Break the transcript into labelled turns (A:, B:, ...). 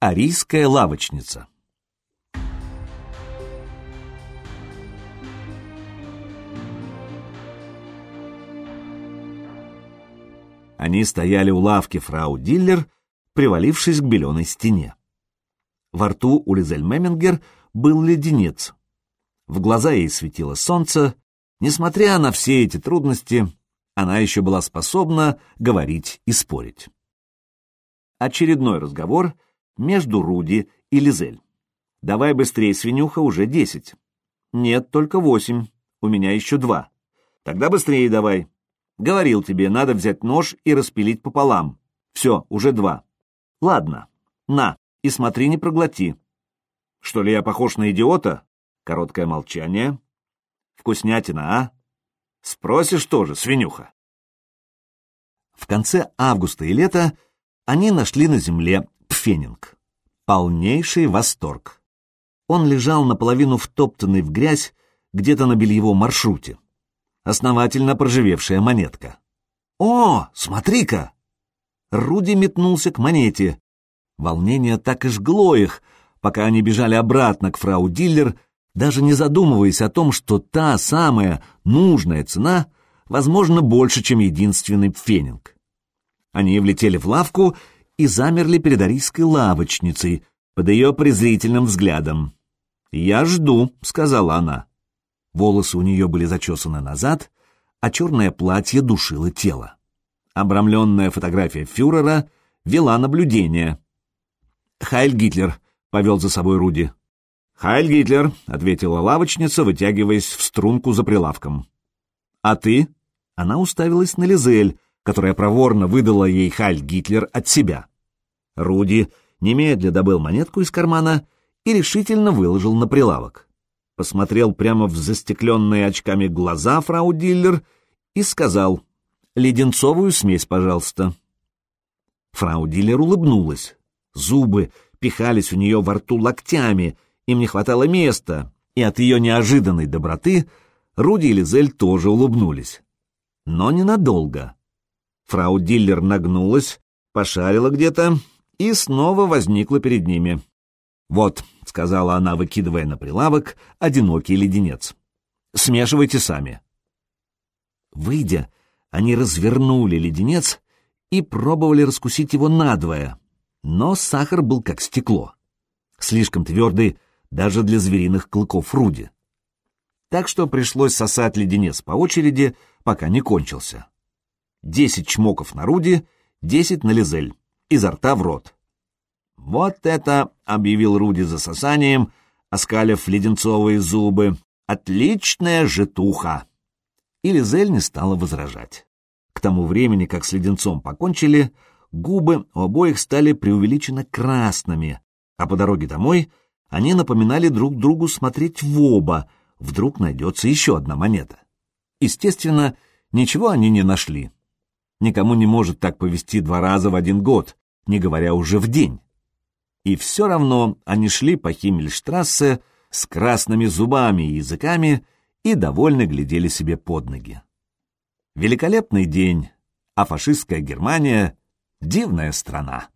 A: Арийская лавочница Они стояли у лавки фрау Диллер, привалившись к беленой стене. Во рту у Лизель Мемингер был леденец. В глаза ей светило солнце. Несмотря на все эти трудности, она еще была способна говорить и спорить. Очередной разговор между Руди и Лизель. «Давай быстрее, свинюха, уже десять». «Нет, только восемь. У меня еще два». «Тогда быстрее давай». «Говорил тебе, надо взять нож и распилить пополам. Все, уже два». «Ладно, на, и смотри, не проглоти». «Что ли я похож на идиота?» Короткое молчание. «Вкуснятина, а?» Спросишь тоже, свинюха. В конце августа и лета они нашли на земле пфенинг. Полнейший восторг. Он лежал наполовину втоптанный в грязь где-то на бельевом маршруте. Основательно проживевшая монетка. «О, смотри-ка!» Руди метнулся к монете. Волнение так и жгло их, пока они бежали обратно к фрау Диллер, даже не задумываясь о том, что та самая нужная цена, возможно, больше, чем единственный пфенинг. Они влетели в лавку и замерли перед арийской лавочницей под ее презрительным взглядом. «Я жду», — сказала она. Волосы у нее были зачесаны назад, а черное платье душило тело. Обрамленная фотография фюрера вела наблюдение. «Хайль Гитлер», — повел за собой Руди. «Хайль Гитлер», — ответила лавочница, вытягиваясь в струнку за прилавком. «А ты?» Она уставилась на Лизель, которая проворно выдала ей Хайль Гитлер от себя. Руди немедля добыл монетку из кармана и решительно выложил на прилавок. Посмотрел прямо в застекленные очками глаза фрау Диллер и сказал «Леденцовую смесь, пожалуйста». Фрау Диллер улыбнулась. Зубы пихались у нее во рту локтями — им не хватало места, и от ее неожиданной доброты Руди и Лизель тоже улыбнулись. Но ненадолго. Фрау Диллер нагнулась, пошарила где-то и снова возникла перед ними. «Вот», — сказала она, выкидывая на прилавок, одинокий леденец. «Смешивайте сами». Выйдя, они развернули леденец и пробовали раскусить его надвое, но сахар был как стекло. Слишком твердый, даже для звериных клыков Руди. Так что пришлось сосать леденец по очереди, пока не кончился. Десять чмоков на Руди, десять на Лизель, изо рта в рот. «Вот это!» — объявил Руди за сосанием, оскалив леденцовые зубы. «Отличная житуха!» И Лизель не стала возражать. К тому времени, как с леденцом покончили, губы у обоих стали преувеличенно красными, а по дороге домой — они напоминали друг другу смотреть в оба, вдруг найдется еще одна монета. Естественно, ничего они не нашли. Никому не может так повести два раза в один год, не говоря уже в день. И все равно они шли по Химмельштрассе с красными зубами и языками и довольно глядели себе под ноги. Великолепный день, а фашистская Германия — дивная страна.